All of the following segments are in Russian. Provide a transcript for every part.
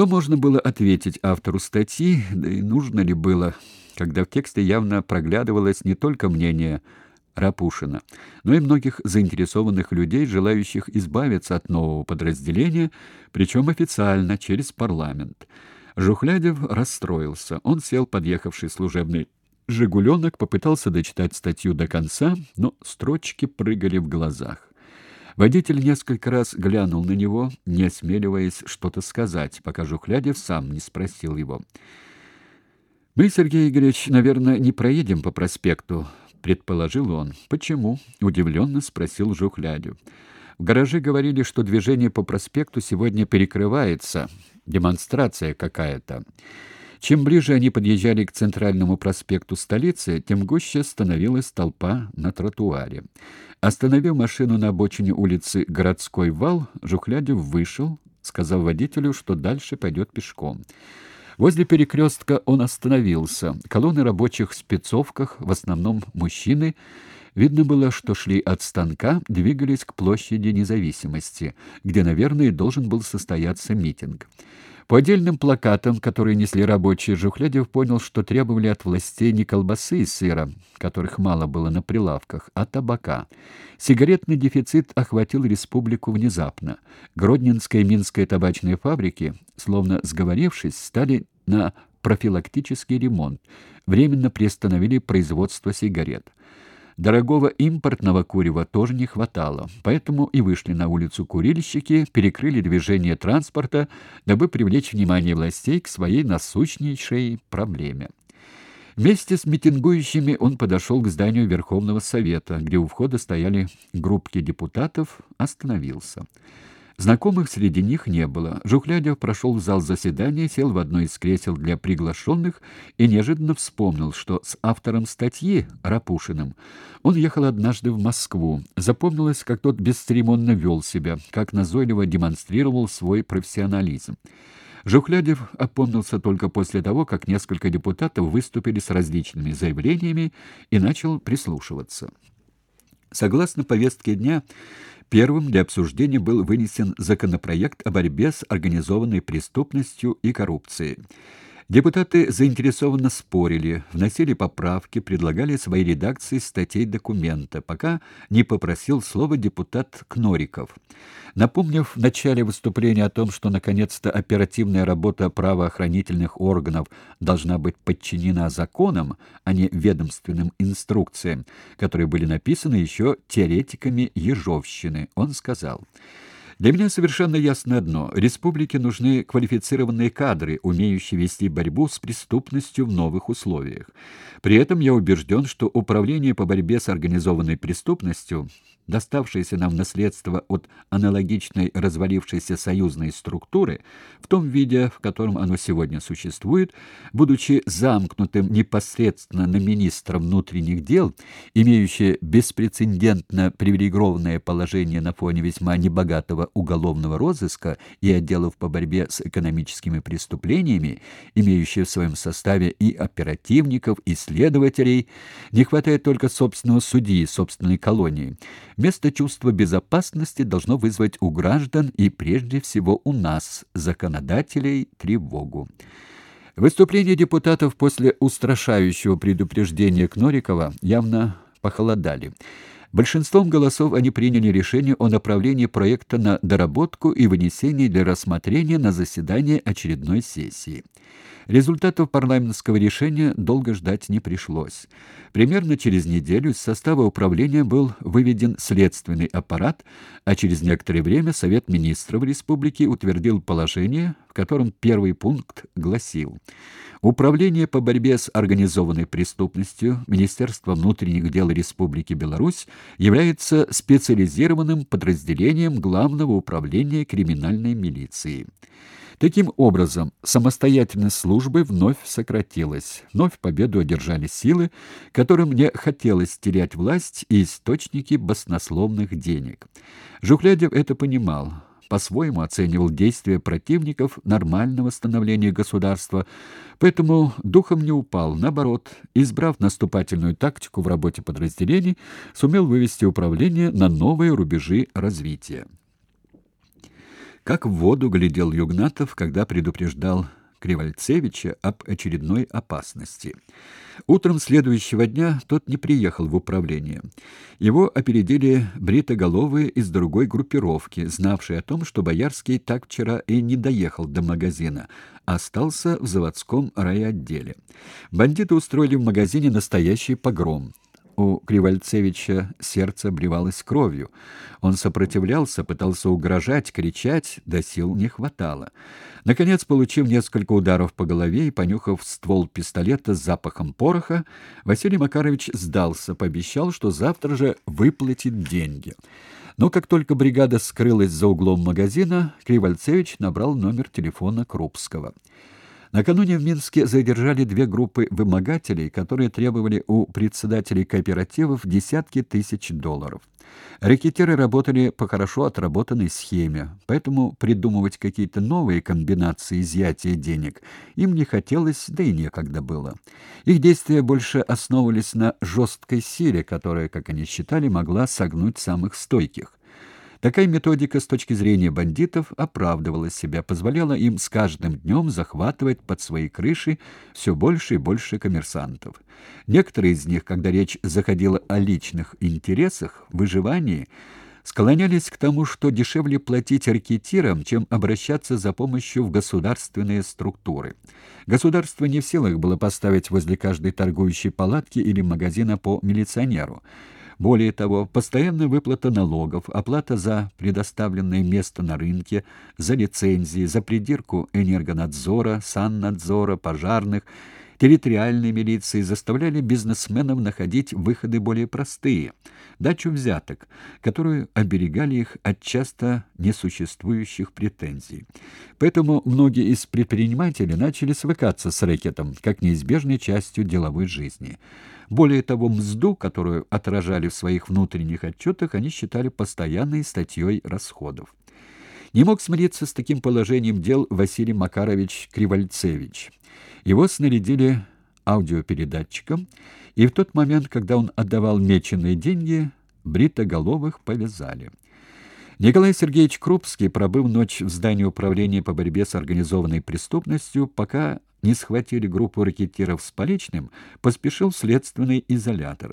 Что можно было ответить автору статьи, да и нужно ли было, когда в тексте явно проглядывалось не только мнение Рапушина, но и многих заинтересованных людей, желающих избавиться от нового подразделения, причем официально, через парламент. Жухлядев расстроился. Он сел подъехавший служебный «Жигуленок», попытался дочитать статью до конца, но строчки прыгали в глазах. Водитель несколько раз глянул на него, не осмеливаясь что-то сказать, пока Жухлядев сам не спросил его. «Мы, Сергей Игоревич, наверное, не проедем по проспекту», — предположил он. «Почему?» — удивленно спросил Жухлядев. В гараже говорили, что движение по проспекту сегодня перекрывается. Демонстрация какая-то. Чем ближе они подъезжали к центральному проспекту столицы, тем гуще становилась толпа на тротуаре. Остановив машину на обочине улицы Городской вал, Жухлядев вышел, сказав водителю, что дальше пойдет пешком. Возле перекрестка он остановился. Колонны рабочих в спецовках, в основном мужчины, видно было, что шли от станка, двигались к площади независимости, где, наверное, должен был состояться митинг. По отдельным плакатам, которые несли рабочие, Жухлядев понял, что требовали от властей не колбасы и сыра, которых мало было на прилавках, а табака. Сигаретный дефицит охватил республику внезапно. Гродненская и Минская табачные фабрики, словно сговорившись, стали на профилактический ремонт, временно приостановили производство сигарет. Дорогого импортного курева тоже не хватало, поэтому и вышли на улицу курильщики, перекрыли движение транспорта, дабы привлечь внимание властей к своей насущнейшей проблеме. Вместе с митингующими он подошел к зданию Верховного Совета, где у входа стояли группки депутатов, остановился. Знакомых среди них не было. Жухлядев прошел в зал заседания, сел в одно из кресел для приглашенных и неожиданно вспомнил, что с автором статьи, Рапушиным, он ехал однажды в Москву. Запомнилось, как тот бесцеремонно вел себя, как назойливо демонстрировал свой профессионализм. Жухлядев опомнился только после того, как несколько депутатов выступили с различными заявлениями и начал прислушиваться. Согласно повестке дня, первым для обсуждения был вынесен законопроект о борьбе с организованной преступностью и коррупцией. Депутаты заинтересованно спорили, вносили поправки, предлагали свои редакции статей документа, пока не попросил слова депутат Кнориков. Напомнив в начале выступления о том, что наконец-то оперативная работа правоохранительных органов должна быть подчинена законам, а не ведомственным инструкциям, которые были написаны еще теоретиками Ежовщины, он сказал: для меня совершенно ясно одно: республике нужны квалифицированные кадры, умеющие вести борьбу с преступностью в новых условиях. При этом я убежден, что управление по борьбе с организованной преступностью доставшееся нам наследство от аналогичной развалившейся союзной структуры, в том виде, в котором оно сегодня существует, будучи замкнутым непосредственно на министра внутренних дел, имеющее беспрецедентно привилегированное положение на фоне весьма небогатого уголовного розыска и отделов по борьбе с экономическими преступлениями, имеющее в своем составе и оперативников, и следователей, не хватает только собственного судьи, собственной колонии. Место чувства безопасности должно вызвать у граждан и прежде всего у нас, законодателей, тревогу. Выступления депутатов после устрашающего предупреждения Кнорикова явно похолодали. Большинством голосов они приняли решение о направлении проекта на доработку и вынесении для рассмотрения на заседание очередной сессии. Результатов парламентского решения долго ждать не пришлось. Примерно через неделю из состава управления был выведен следственный аппарат, а через некоторое время Совет министров республики утвердил положение, в котором первый пункт гласил: Управление по борьбе с организованной преступностью Министерства внутренних дел Республики Беларусь является специализированным подразделением Главного управления криминальной милиции. Таким образом, самостоятельность службы вновь сократилась. Вновь победу одержали силы, которым не хотелось терять власть и источники баснословных денег. Жухлядев это понимал по-своему оценивал действия противников нормального становления государства, поэтому духом не упал, наоборот, избрав наступательную тактику в работе подразделений, сумел вывести управление на новые рубежи развития. Как в воду глядел Югнатов, когда предупреждал Кривальцевича об очередной опасности. Утром следующего дня тот не приехал в управление. Его опередили бритоголовые из другой группировки, знавшие о том, что Боярский так вчера и не доехал до магазина, а остался в заводском райотделе. Бандиты устроили в магазине настоящий погром. У Кривальцевича сердце обливалось кровью. Он сопротивлялся, пытался угрожать, кричать, до сил не хватало. Наконец, получив несколько ударов по голове и понюхав ствол пистолета с запахом пороха, Василий Макарович сдался, пообещал, что завтра же выплатит деньги. Но как только бригада скрылась за углом магазина, Кривальцевич набрал номер телефона Крупского. Накануне в Минске задержали две группы вымогателей, которые требовали у председателей кооперативов десятки тысяч долларов. Рэкетиры работали по хорошо отработанной схеме, поэтому придумывать какие-то новые комбинации изъятия денег им не хотелось, да и некогда было. Их действия больше основывались на жесткой силе, которая, как они считали, могла согнуть самых стойких. Такая методика с точки зрения бандитов оправдывала себя, позволяла им с каждым днем захватывать под свои крыши все больше и больше коммерсантов. Некоторые из них, когда речь заходила о личных интересах, выживании, склонялись к тому, что дешевле платить ракетирам, чем обращаться за помощью в государственные структуры. Государство не в силах было поставить возле каждой торгующей палатки или магазина по милиционеру. Более того, постоянная выплата налогов, оплата за предоставленное место на рынке, за лицензии, за придирку энергонадзора, саннадзора, пожарных, территориальной милиции заставляли бизнесменов находить выходы более простые – дачу взяток, которую оберегали их от часто несуществующих претензий. Поэтому многие из предпринимателей начали свыкаться с рэкетом как неизбежной частью деловой жизни – более того, мзду, которую отражали в своих внутренних отчетах, они считали постоянной статьей расходов. Не мог смириться с таким положением дел Василий Макарович Кривальцевич. Его снарядили аудиопередатчиком, и в тот момент, когда он отдавал меченые деньги, бритоголовых повязали. Николай Сергеевич Крупский, пробыв ночь в здании управления по борьбе с организованной преступностью, пока не схватили группу ракетиров с поличным, поспешил в следственный изолятор.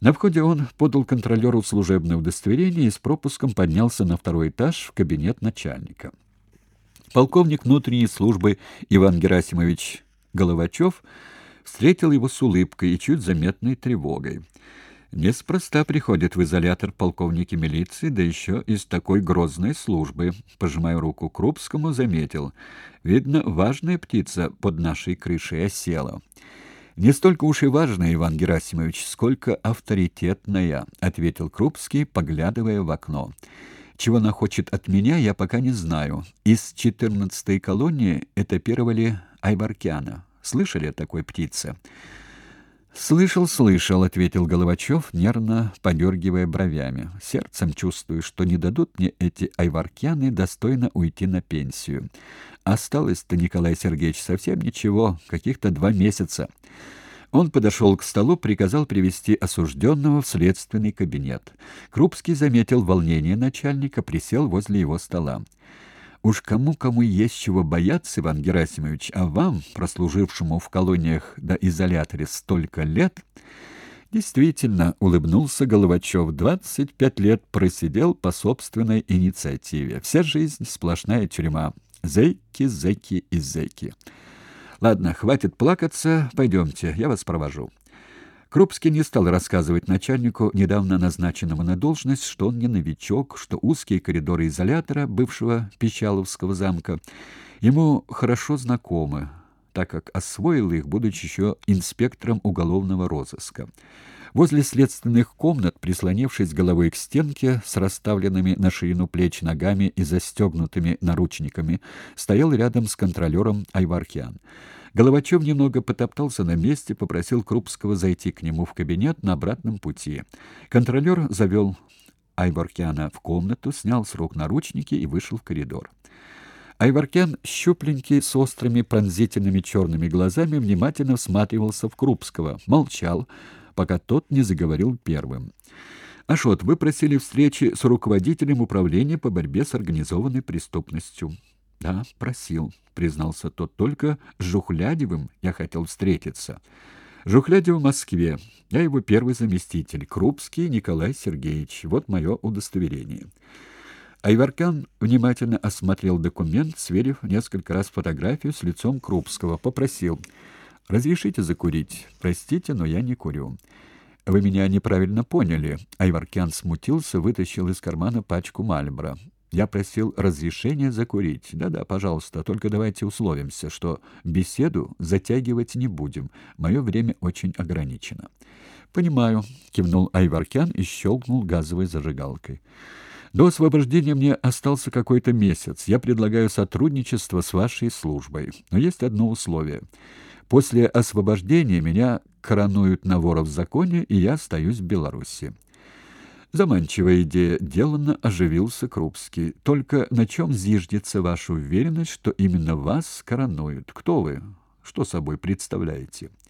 На входе он подал контролеру служебное удостоверение и с пропуском поднялся на второй этаж в кабинет начальника. Полковник внутренней службы Иван Герасимович Головачев встретил его с улыбкой и чуть заметной тревогой. Неспроста приходят в изолятор полковники милиции, да еще из такой грозной службы. Пожимая руку Крупскому, заметил. Видно, важная птица под нашей крышей осела. Не столько уж и важная, Иван Герасимович, сколько авторитетная, ответил Крупский, поглядывая в окно. Чего она хочет от меня, я пока не знаю. Из четырнадцатой колонии этапировали Айваркяна. Слышали о такой птице? «Слышал, слышал», — ответил Головачев, нервно подергивая бровями. «Сердцем чувствую, что не дадут мне эти айваркяны достойно уйти на пенсию. Осталось-то, Николай Сергеевич, совсем ничего, каких-то два месяца». Он подошел к столу, приказал привести осужденного в следственный кабинет. Крупский заметил волнение начальника, присел возле его стола. Уж кому-кому есть чего бояться, Иван Герасимович, а вам, прослужившему в колониях до изоляторе столько лет, действительно улыбнулся Головачев. Двадцать пять лет просидел по собственной инициативе. Вся жизнь сплошная тюрьма. Зэки, зэки и зэки. Ладно, хватит плакаться, пойдемте, я вас провожу. Крупский не стал рассказывать начальнику, недавно назначенному на должность, что он не новичок, что узкие коридоры изолятора бывшего Печаловского замка ему хорошо знакомы, так как освоил их, будучи еще инспектором уголовного розыска. Возле следственных комнат, прислонившись головой к стенке с расставленными на ширину плеч ногами и застегнутыми наручниками, стоял рядом с контролером Айваркян. Головачев немного потоптался на месте, попросил Крупского зайти к нему в кабинет на обратном пути. Контролер завел Айваркяна в комнату, снял с рук наручники и вышел в коридор. Айваркян, щупленький, с острыми пронзительными черными глазами, внимательно всматривался в Крупского, молчал, пока тот не заговорил первым. Ашот, вы просили встречи с руководителем управления по борьбе с организованной преступностью. Да, просил, признался тот. Только с Жухлядевым я хотел встретиться. Жухлядев в Москве. Я его первый заместитель. Крупский Николай Сергеевич. Вот мое удостоверение. Айваркан внимательно осмотрел документ, сверив несколько раз фотографию с лицом Крупского, попросил: "Разрешите закурить? Простите, но я не курю". Вы меня неправильно поняли. Айваркян смутился, вытащил из кармана пачку Мальбора. Я просил разрешения закурить. Да-да, пожалуйста, только давайте условимся, что беседу затягивать не будем. Мое время очень ограничено. Понимаю, кивнул Айваркян и щелкнул газовой зажигалкой. До освобождения мне остался какой-то месяц. Я предлагаю сотрудничество с вашей службой. Но есть одно условие. После освобождения меня коронуют на вора в законе, и я остаюсь в Беларуси. Заманчивая идея, деланно оживился Крупский. Только на чем зиждется ваша уверенность, что именно вас коронуют? Кто вы? Что собой представляете?